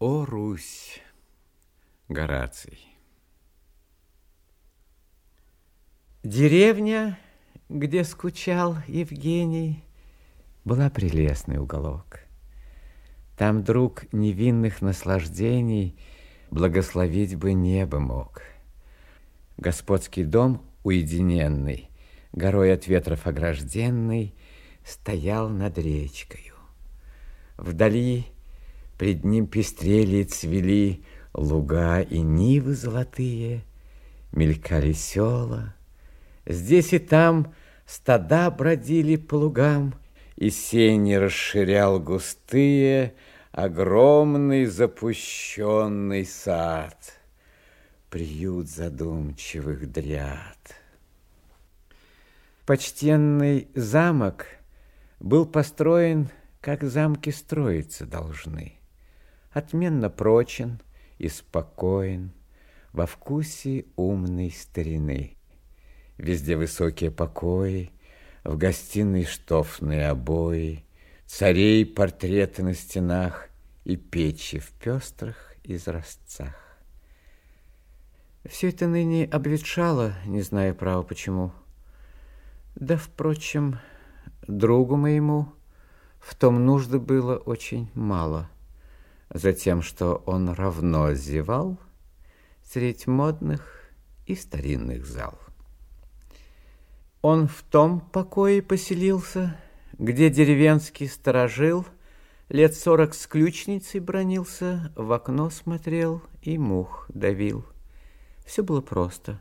О, Русь! Гораций. Деревня, где скучал Евгений, была прелестный уголок. Там друг невинных наслаждений благословить бы небо мог. Господский дом уединенный, горой от ветров огражденный, стоял над речкою. Вдали пред ним пестрели и цвели луга и нивы золотые, мелькали села. Здесь и там стада бродили по лугам, и сени расширял густые, огромный запущенный сад, приют задумчивых дряд. Почтенный замок был построен, как замки строиться должны, отменно прочен и спокоен, во вкусе умной старины. Везде высокие покои, в гостиной штофные обои, Царей портреты на стенах и печи в пестрых изразцах. Все это ныне обветшало, не зная права почему. Да, впрочем, другу моему в том нужды было очень мало. Затем, что он равно зевал средь модных и старинных зал. Он в том покое поселился, где деревенский сторожил лет сорок с ключницей бронился, в окно смотрел и мух давил. Все было просто.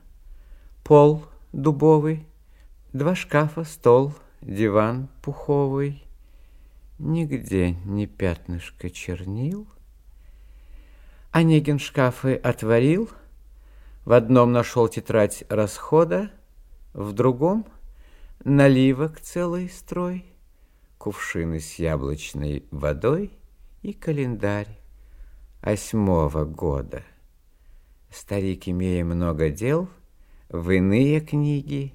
Пол дубовый, два шкафа, стол, диван пуховый, нигде ни пятнышко чернил. Онегин шкафы отворил, в одном нашел тетрадь расхода, в другом наливок целый строй, кувшины с яблочной водой и календарь восьмого года. Старик, имея много дел, в иные книги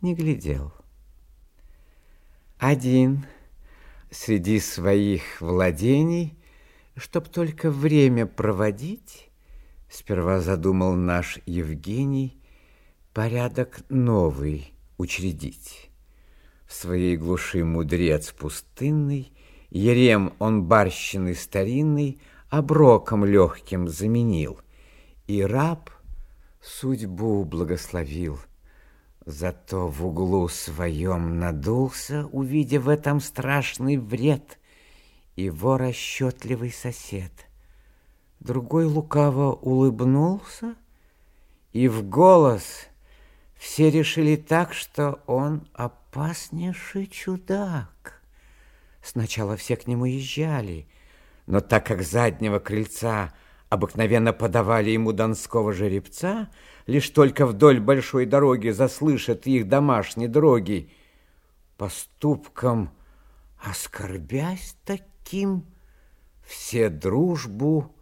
не глядел. Один среди своих владений, чтоб только время проводить, сперва задумал наш Евгений порядок новый учредить. В своей глуши мудрец пустынный, Ерем он барщины старинный Оброком легким заменил, И раб судьбу благословил. Зато в углу своем надулся, Увидя в этом страшный вред, Его расчетливый сосед. Другой лукаво улыбнулся, И в голос — все решили так, что он опаснейший чудак. Сначала все к нему езжали, но так как заднего крыльца обыкновенно подавали ему донского жеребца, лишь только вдоль большой дороги заслышат их домашние дроги, поступком оскорбясь таким, все дружбу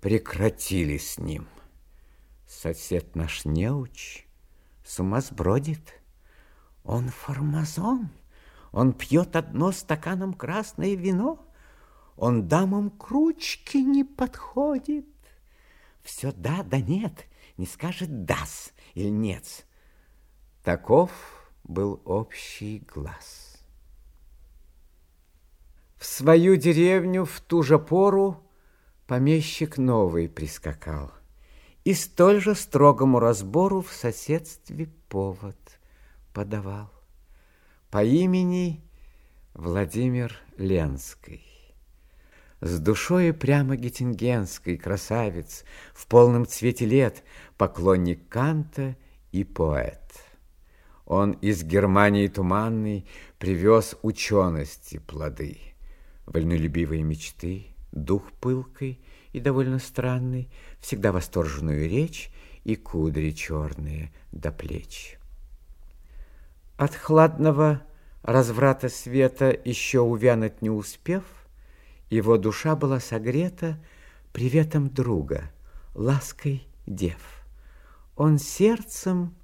прекратили с ним. Сосед наш неуч с ума сбродит. Он формазон, он пьет одно стаканом красное вино, он дамам к ручке не подходит. Все да да нет, не скажет дас или нет. Таков был общий глаз. В свою деревню в ту же пору помещик новый прискакал – и столь же строгому разбору в соседстве повод подавал. По имени Владимир Ленский. С душой прямо геттингенской красавец, в полном цвете лет, поклонник Канта и поэт. Он из Германии туманной привез учености плоды, вольнолюбивые мечты, дух пылкой и довольно странный, всегда восторженную речь и кудри черные до плеч. От хладного разврата света еще увянуть не успев, его душа была согрета приветом друга, лаской дев. Он сердцем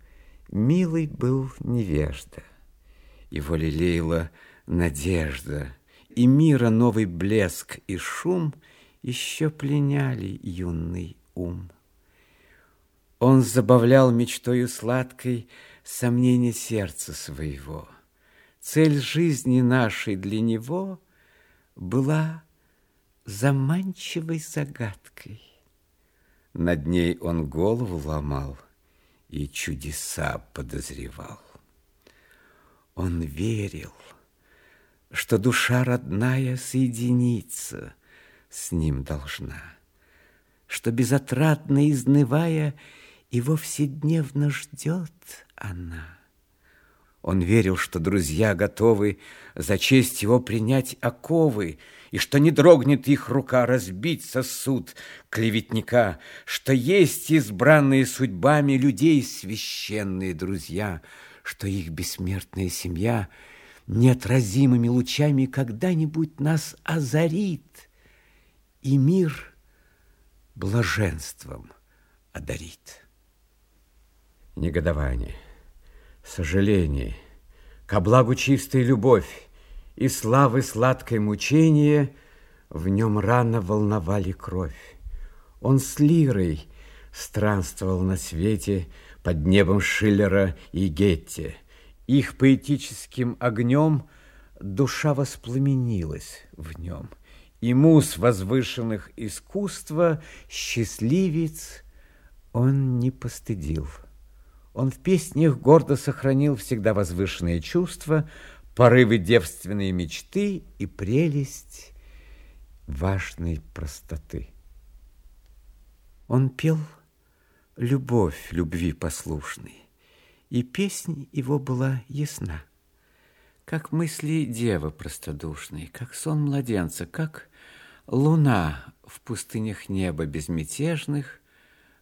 милый был невежда. Его лелеяла надежда, и мира новый блеск и шум — еще пленяли юный ум. Он забавлял мечтою сладкой сомнение сердца своего. Цель жизни нашей для него была заманчивой загадкой. Над ней он голову ломал и чудеса подозревал. Он верил, что душа родная соединиться с ним должна, что безотрадно изнывая и вовсе дневно ждет она. Он верил, что друзья готовы за честь его принять оковы, и что не дрогнет их рука разбить сосуд клеветника, что есть избранные судьбами людей священные друзья, что их бессмертная семья неотразимыми лучами когда-нибудь нас озарит, и мир блаженством одарит. Негодование – сожаление, ко благу чистая любовь и славы сладкое мучение в нем рано волновали кровь. Он с лирой странствовал на свете под небом Шиллера и Гетте. Их поэтическим огнем душа воспламенилась в нем. И мус возвышенных искусства, счастливец, он не постыдил. Он в песнях гордо сохранил всегда возвышенные чувства, порывы девственной мечты и прелесть важной простоты. Он пел любовь любви послушной, и песнь его была ясна, как мысли девы простодушной, как сон младенца, как луна в пустынях неба безмятежных,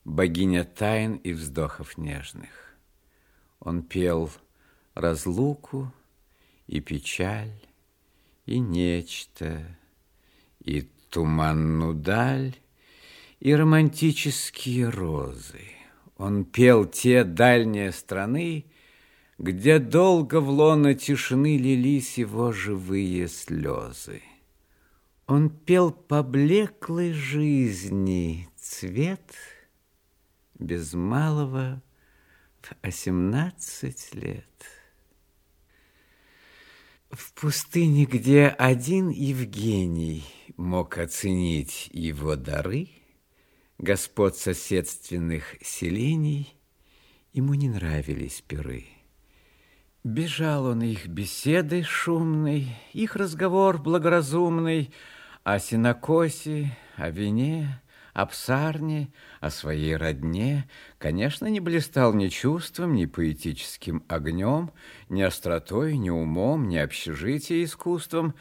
богиня тайн и вздохов нежных. Он пел разлуку и печаль, и нечто, и туманную даль, и романтические розы. Он пел те дальние страны, где долго в лоно тишины лились его живые слезы. Он пел поблеклой жизни цвет — без малого в осемнадцать лет. В пустыне, где один Евгений мог оценить его дары, господ соседственных селений ему не нравились пиры. Бежал он их беседы шумной, их разговор благоразумный о синокосе, о вине, о псарне, о своей родне, конечно, не блистал ни чувством, ни поэтическим огнем, ни остротой, ни умом, ни общежития искусством,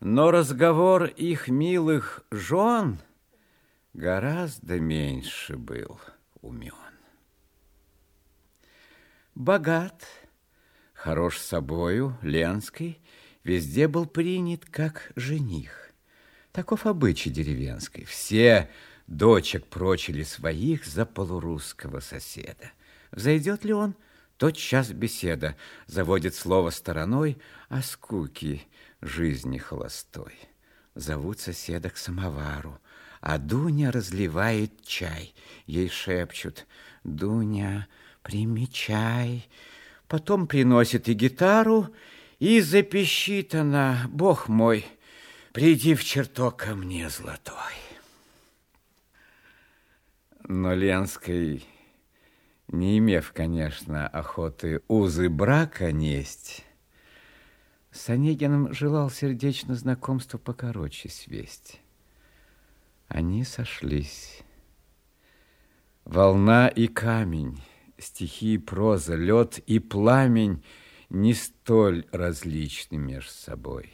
но разговор их милых жен гораздо меньше был умен. Богат, хорош собою, Ленский, везде был принят как жених. Таков обычай деревенской. Все дочек прочили своих за полурусского соседа. Взойдет ли он, тот час беседа заводит слово стороной о скуке жизни холостой. Зовут соседа к самовару, а Дуня разливает чай. Ей шепчут, Дуня, прими чай. Потом приносит и гитару, и запищит она, Бог мой, приди в чертог ко мне золотой. Но Ленской, не имев, конечно, охоты узы брака несть, с Онегиным желал сердечно знакомство покороче свесть. Они сошлись. Волна и камень, стихи и проза, лед и пламень не столь различны между собой.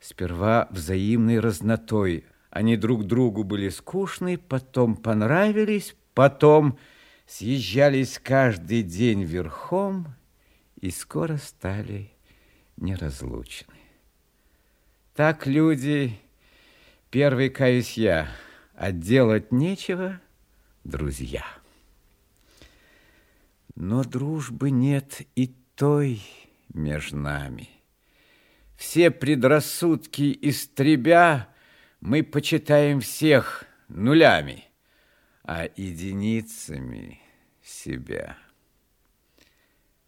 Сперва взаимной разнотой они друг другу были скучны, потом понравились, потом съезжались каждый день верхом и скоро стали неразлучны. Так люди, первый каюсь я, а делать нечего, друзья. Но дружбы нет и той между нами. Все предрассудки истребя, Мы почитаем всех нулями, а единицами себя.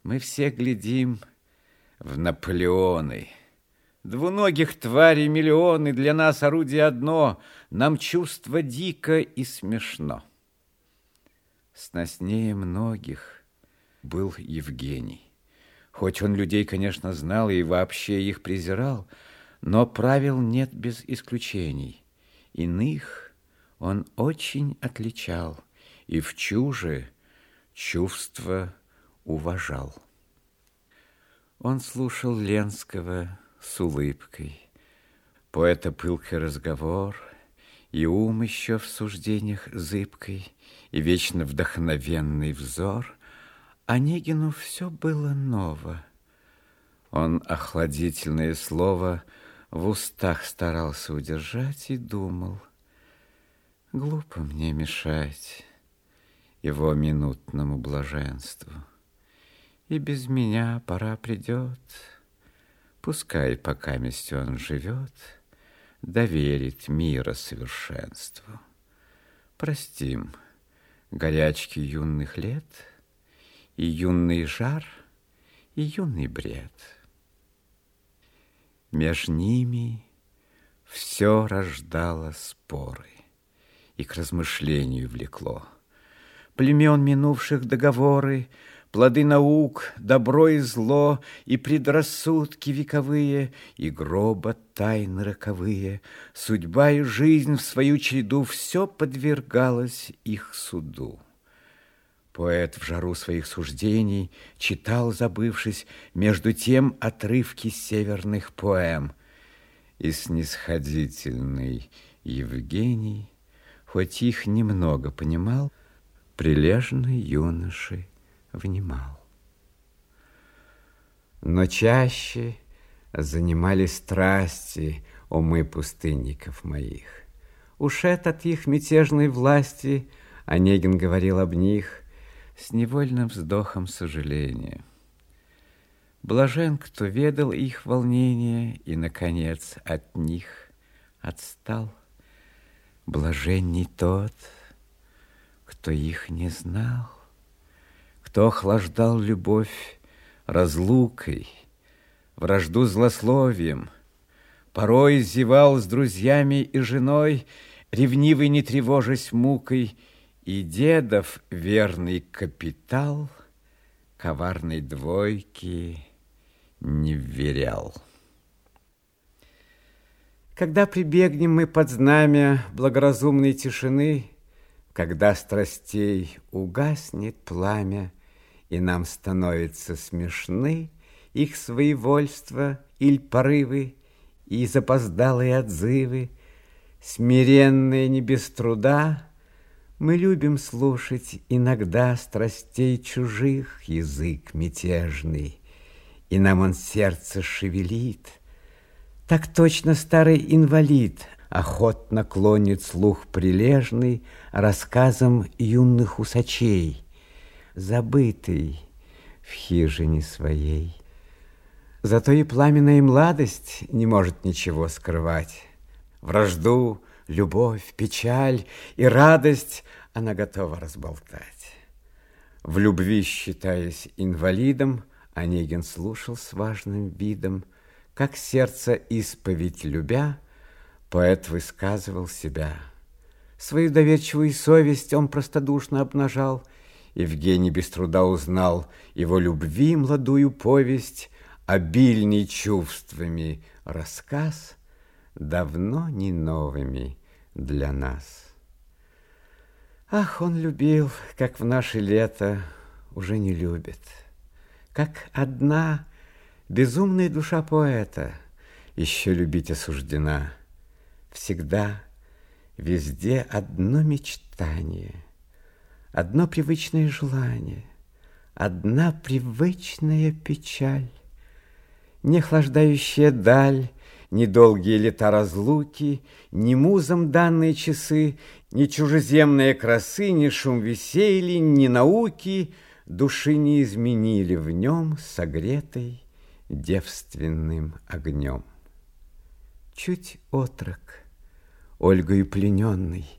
Мы все глядим в Наполеоны. Двуногих тварей миллионы, для нас орудие одно, нам чувство дико и смешно. Сноснее многих был Евгений. Хоть он людей, конечно, знал и вообще их презирал, но правил нет без исключений. Иных он очень отличал и в чуже чувства уважал. Он слушал Ленского с улыбкой. Поэта пылкий разговор, и ум еще в суждениях зыбкой, и вечно вдохновенный взор. Онегину все было ново. Он охладительное слово в устах старался удержать и думал, глупо мне мешать его минутному блаженству. И без меня пора придет, пускай пока месть он живет, доверит мира совершенству. Простим горячки юных лет и юный жар, и юный бред. Меж ними все рождало споры и к размышлению влекло. Племен минувших договоры — плоды наук, добро и зло, и предрассудки вековые, и гроба тайны роковые, судьба и жизнь в свою череду все подвергалось их суду. Поэт в жару своих суждений читал, забывшись, между тем отрывки северных поэм. И снисходительный Евгений, хоть их немного понимал, прилежный юношей внимал. Но чаще занимали страсти умы пустынников моих. Ушед от их мятежной власти, Онегин говорил об них с невольным вздохом сожаления. Блажен, кто ведал их волнение и, наконец, от них отстал. Блаженней тот, кто их не знал кто охлаждал любовь разлукой, вражду злословием, порой зевал с друзьями и женой, ревнивый не тревожась мукой, и дедов верный капитал коварной двойки не вверял. Когда прибегнем мы под знамя благоразумной тишины, когда страстей угаснет пламя, и нам становятся смешны их своевольство или порывы и запоздалые отзывы, смиренные не без труда, мы любим слушать иногда страстей чужих язык мятежный, и нам он сердце шевелит. Так точно старый инвалид охотно клонит слух прилежный рассказам юных усачей — забытый в хижине своей. Зато и пламенная младость не может ничего скрывать. Вражду, любовь, печаль и радость она готова разболтать. В любви, считаясь инвалидом, Онегин слушал с важным видом, как сердце исповедь любя, поэт высказывал себя. Свою доверчивую совесть он простодушно обнажал — Евгений без труда узнал его любви молодую повесть, обильный чувствами рассказ, давно не новыми для нас. Ах, он любил, как в наше лето уже не любит, как одна безумная душа поэта еще любить осуждена. Всегда, везде одно мечтание — одно привычное желание, одна привычная печаль, не охлаждающая даль, Недолгие лета разлуки, Ни музам данные часы, Ни чужеземные красы, Ни шум веселья, ни науки Души не изменили в нем Согретой девственным огнем. Чуть отрок, Ольгою плененный.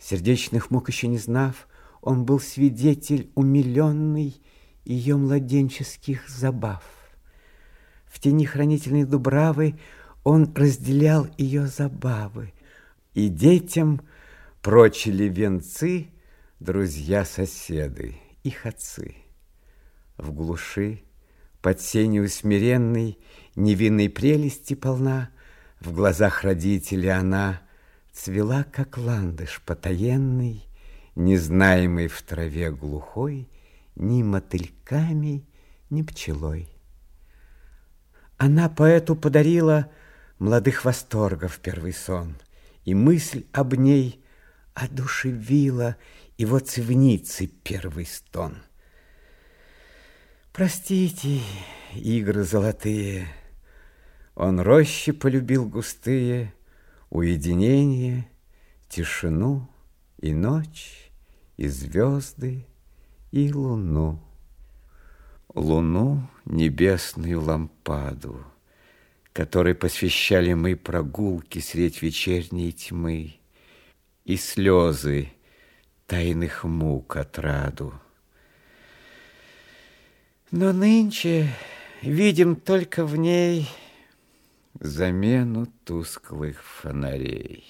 Сердечных мук еще не знав, он был свидетель умиленный ее младенческих забав. В тени хранительной дубравы он разделял ее забавы, и детям прочили венцы друзья-соседы, их отцы. В глуши, под сенью смиренной, невинной прелести полна, в глазах родителей она цвела, как ландыш потаенный, незнаемый в траве глухой, ни мотыльками, ни пчелой. Она поэту подарила молодых восторгов первый сон, и мысль об ней одушевила его цивницы первый стон. Простите, игры золотые, он рощи полюбил густые, уединение, тишину и ночь, и звезды, и луну. Луну небесную лампаду, которой посвящали мы прогулки средь вечерней тьмы и слезы тайных мук отраду. Но нынче видим только в ней замену тусклых фонарей.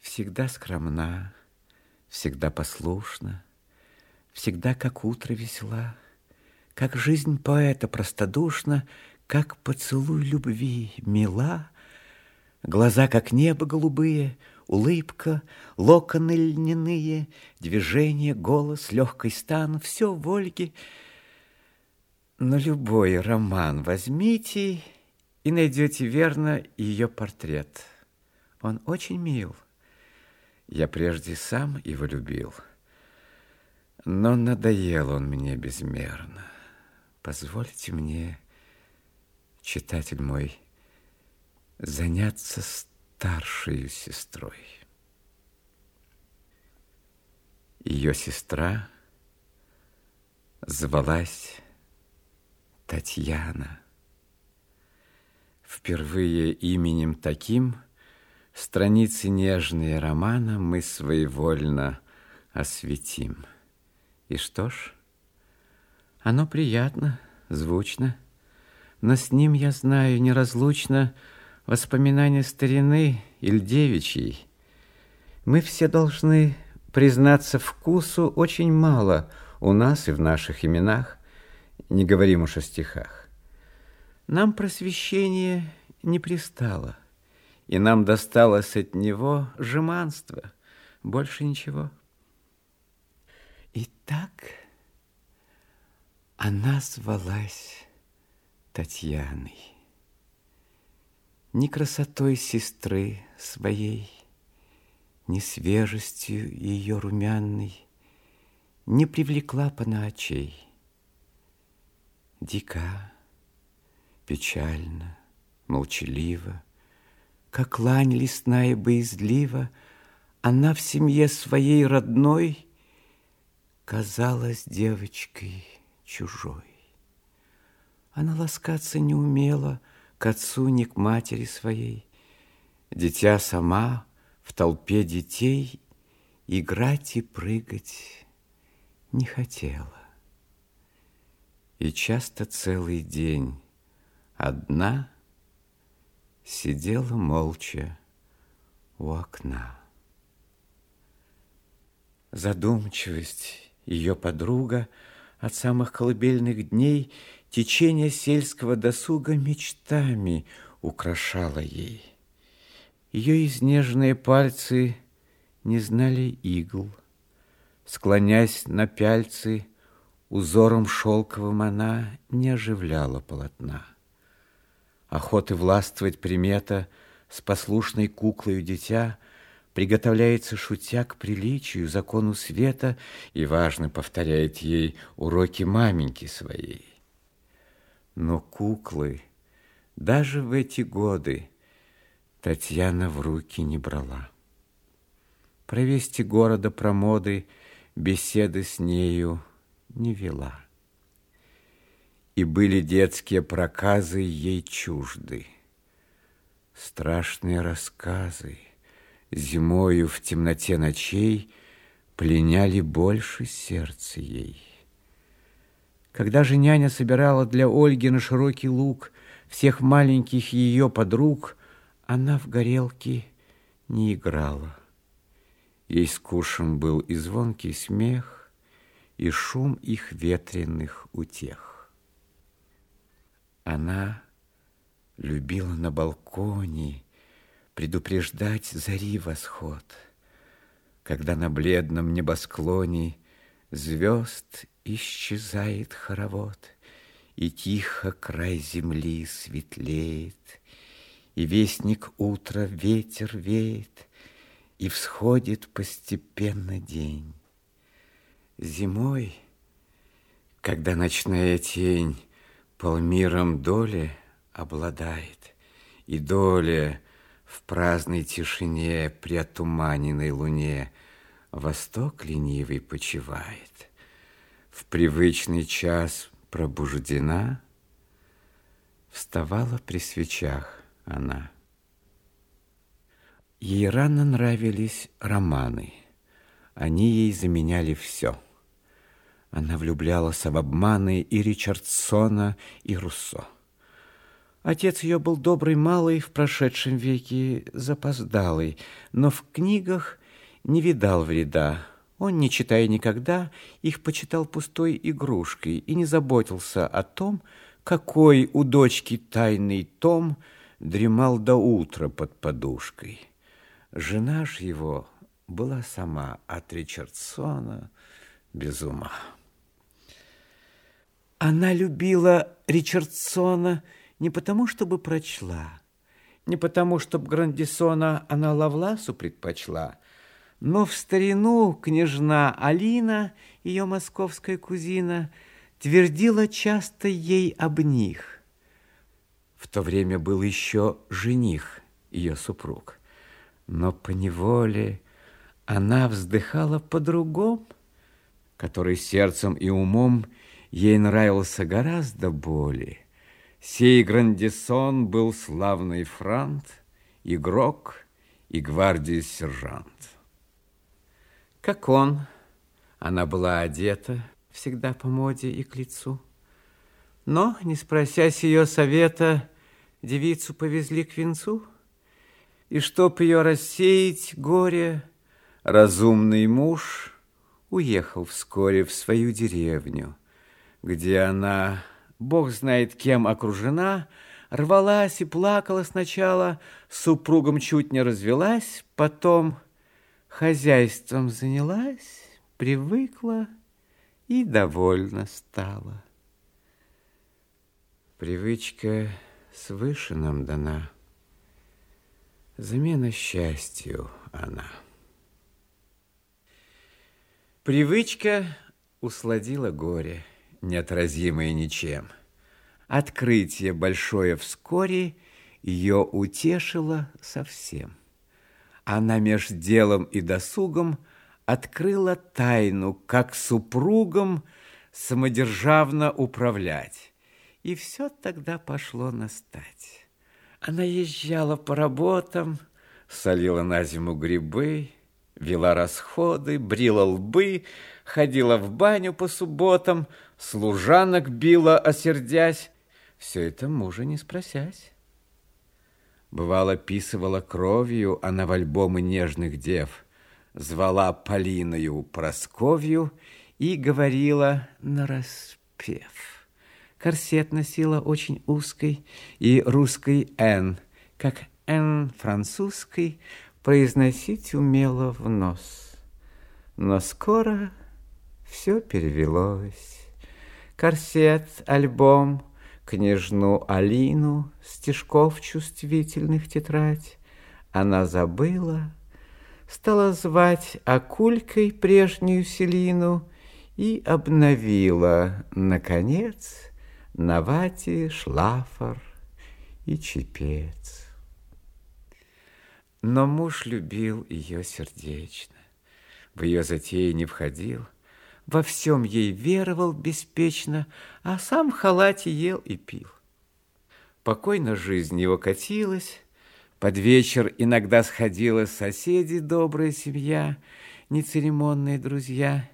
Всегда скромна, всегда послушна, всегда как утро весела, как жизнь поэта простодушна, как поцелуй любви мила, глаза, как небо голубые, улыбка, локоны льняные, движение, голос, легкий стан, все в Ольге — но любой роман возьмите и найдете верно ее портрет. Он очень мил. Я прежде сам его любил. Но надоел он мне безмерно. Позвольте мне, читатель мой, заняться старшей сестрой. Ее сестра звалась Татьяна. Впервые именем таким страницы нежные романа мы своевольно осветим. И что ж, оно приятно, звучно, но с ним, я знаю, неразлучно воспоминания старины или девичьей. Мы все должны признаться вкусу очень мало у нас и в наших именах, не говорим уж о стихах. Нам просвещение не пристало, и нам досталось от него жеманство, больше ничего. И так она звалась Татьяной. Ни красотой сестры своей, ни свежестью ее румяной не привлекла пана очей Дика, печально, молчалива, Как лань лесная боязлива, Она в семье своей родной Казалась девочкой чужой. Она ласкаться не умела К отцу, ни к матери своей. Дитя сама в толпе детей Играть и прыгать не хотела и часто целый день одна сидела молча у окна. Задумчивость ее подруга от самых колыбельных дней течение сельского досуга мечтами украшала ей. Ее изнеженные пальцы не знали игл, склонясь на пяльцы, Узором шелковым она не оживляла полотна. Охоты властвовать примета с послушной куклою дитя приготовляется, шутя к приличию, закону света, и важно повторяет ей уроки маменьки своей. Но куклы даже в эти годы Татьяна в руки не брала. Провести города про моды, беседы с нею не вела. И были детские проказы ей чужды. Страшные рассказы зимою в темноте ночей пленяли больше сердце ей. Когда же няня собирала для Ольги на широкий луг всех маленьких ее подруг, она в горелке не играла. Ей скушен был и звонкий смех, и шум их ветреных утех. Она любила на балконе предупреждать зари восход, когда на бледном небосклоне звезд исчезает хоровод, и тихо край земли светлеет, и вестник утра ветер веет, и всходит постепенно день. Зимой, когда ночная тень полмиром доли обладает, и доля в праздной тишине при отуманенной луне Восток ленивый почивает. В привычный час пробуждена, Вставала при свечах она. Ей рано нравились романы. Они ей заменяли все. Она влюблялась в обманы и Ричардсона, и Руссо. Отец ее был добрый малый, в прошедшем веке запоздалый, но в книгах не видал вреда. Он, не читая никогда, их почитал пустой игрушкой и не заботился о том, какой у дочки тайный том дремал до утра под подушкой. Жена ж его была сама от Ричардсона без ума. Она любила Ричардсона не потому, чтобы прочла, не потому, чтобы Грандисона она Лавласу предпочла, но в старину княжна Алина, ее московская кузина, твердила часто ей об них. В то время был еще жених, ее супруг, но по неволе она вздыхала по-другому, который сердцем и умом ей нравился гораздо более. Сей Грандисон был славный франт, игрок и гвардии сержант. Как он, она была одета, всегда по моде и к лицу. Но, не спросясь ее совета, девицу повезли к венцу. И чтоб ее рассеять горе, разумный муж уехал вскоре в свою деревню, где она бог знает кем окружена, рвалась и плакала сначала, с супругом чуть не развелась, потом хозяйством занялась, привыкла и довольна стала. Привычка свыше нам дана, замена счастью она. Привычка усладила горе – неотразимое ничем. Открытие большое вскоре ее утешило совсем. Она меж делом и досугом открыла тайну, как супругом самодержавно управлять. И все тогда пошло настать. Она езжала по работам, солила на зиму грибы, вела расходы, брила лбы, ходила в баню по субботам, служанок била, осердясь. Все это мужа не спросясь. Бывало, писывала кровью она в альбомы нежных дев, звала Полиною Просковью и говорила нараспев. Корсет носила очень узкой и русской «Н», как «Н» французской, произносить умела в нос. Но скоро все перевелось. Корсет, альбом, княжну Алину, стишков чувствительных тетрадь. Она забыла, стала звать Акулькой прежнюю Селину и обновила, наконец, на вате шлафор и чепец. Но муж любил ее сердечно, в ее затеи не входил, во всем ей веровал беспечно, а сам в халате ел и пил. Покойно жизнь его катилась, Под вечер иногда сходила соседи, добрая семья, нецеремонные друзья,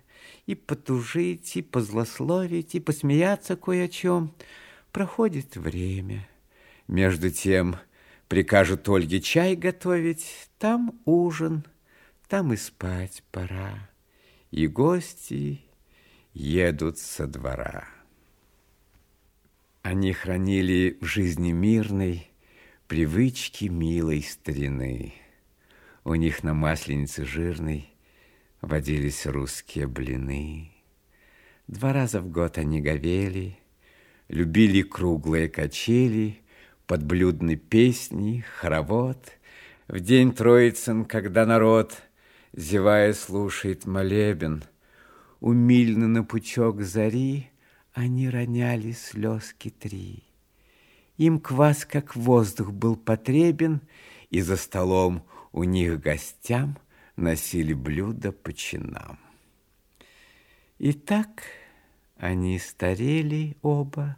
и потужить, и позлословить, и посмеяться кое о чем. Проходит время. Между тем прикажут Ольге чай готовить, там ужин, там и спать пора. И гости едут со двора. Они хранили в жизни мирной привычки милой старины. У них на масленице жирной водились русские блины. Два раза в год они говели, любили круглые качели, подблюдные песни, хоровод. В день Троицын, когда народ, зевая, слушает молебен, умильно на пучок зари они роняли слезки три. Им квас, как воздух, был потребен, и за столом у них гостям носили блюда по чинам. И так они старели оба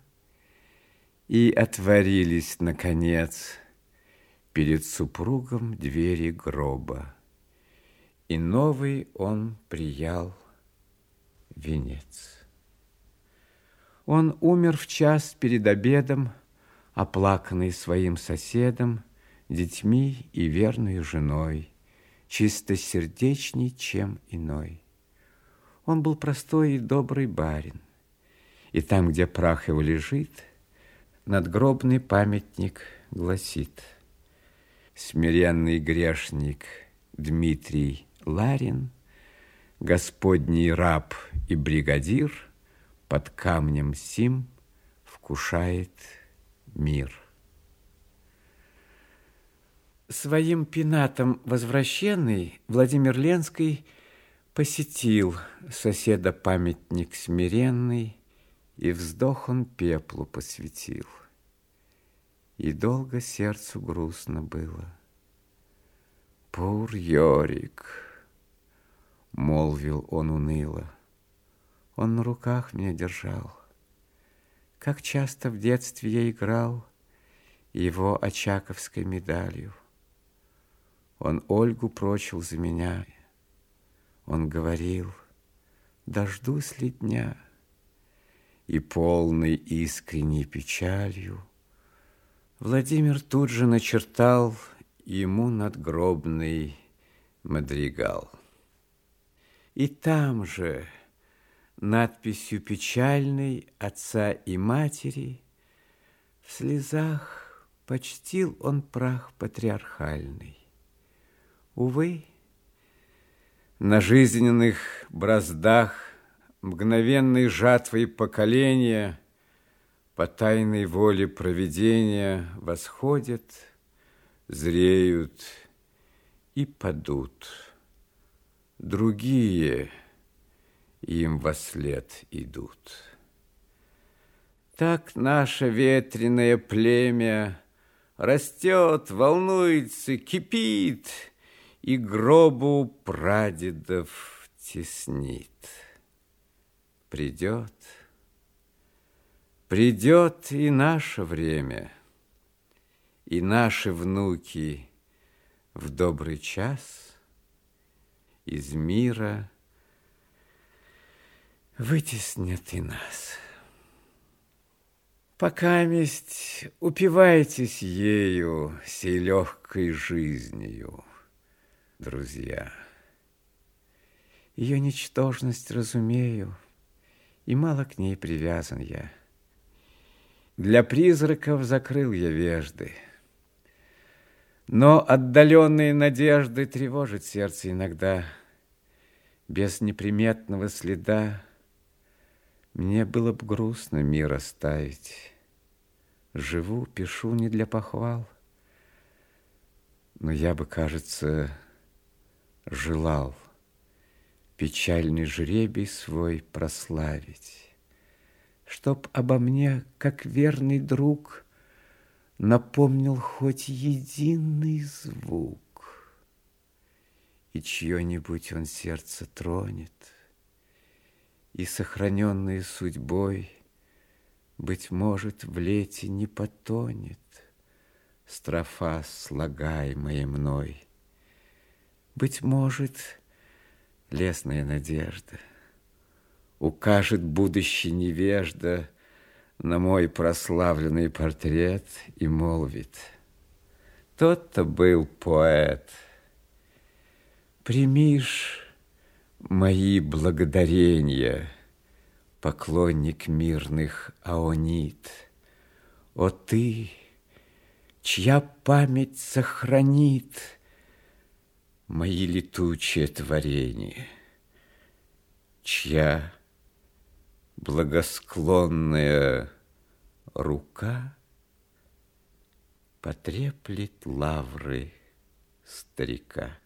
и отворились, наконец, перед супругом двери гроба, и новый он приял венец. Он умер в час перед обедом, оплаканный своим соседом, детьми и верной женой, чистосердечней, чем иной. Он был простой и добрый барин, и там, где прах его лежит, надгробный памятник гласит «Смиренный грешник Дмитрий Ларин, Господний раб и бригадир под камнем сим вкушает мир. Своим пенатом возвращенный Владимир Ленский посетил соседа памятник смиренный, и вздох он пеплу посвятил. И долго сердцу грустно было. Пур Йорик, молвил он уныло, он на руках меня держал. Как часто в детстве я играл его очаковской медалью. Он Ольгу прочил за меня. Он говорил, дождусь ли дня, и полный искренней печалью Владимир тут же начертал ему надгробный мадригал. И там же надписью печальной отца и матери, в слезах почтил он прах патриархальный. Увы, на жизненных браздах мгновенной жатвой поколения по тайной воле провидения восходят, зреют и падут. Другие – им во след идут. Так наше ветреное племя Растет, волнуется, кипит И гробу прадедов теснит. Придет, придет и наше время, И наши внуки в добрый час Из мира вытеснят и нас. Пока месть упивайтесь ею, сей легкой жизнью, друзья. Ее ничтожность разумею, и мало к ней привязан я. Для призраков закрыл я вежды, но отдаленные надежды тревожат сердце иногда. Без неприметного следа мне было бы грустно мир оставить. Живу, пишу не для похвал, но я бы, кажется, желал печальный жребий свой прославить, чтоб обо мне, как верный друг, напомнил хоть единый звук, и чье-нибудь он сердце тронет — и сохраненные судьбой, Быть может, в лете не потонет. Строфа, слагаемая мной. Быть может, лесная надежда укажет будущий невежда на мой прославленный портрет и молвит. Тот-то был поэт. Примишь мои благодарения, поклонник мирных аонит. О ты, чья память сохранит мои летучие творения, чья благосклонная рука потреплет лавры старика.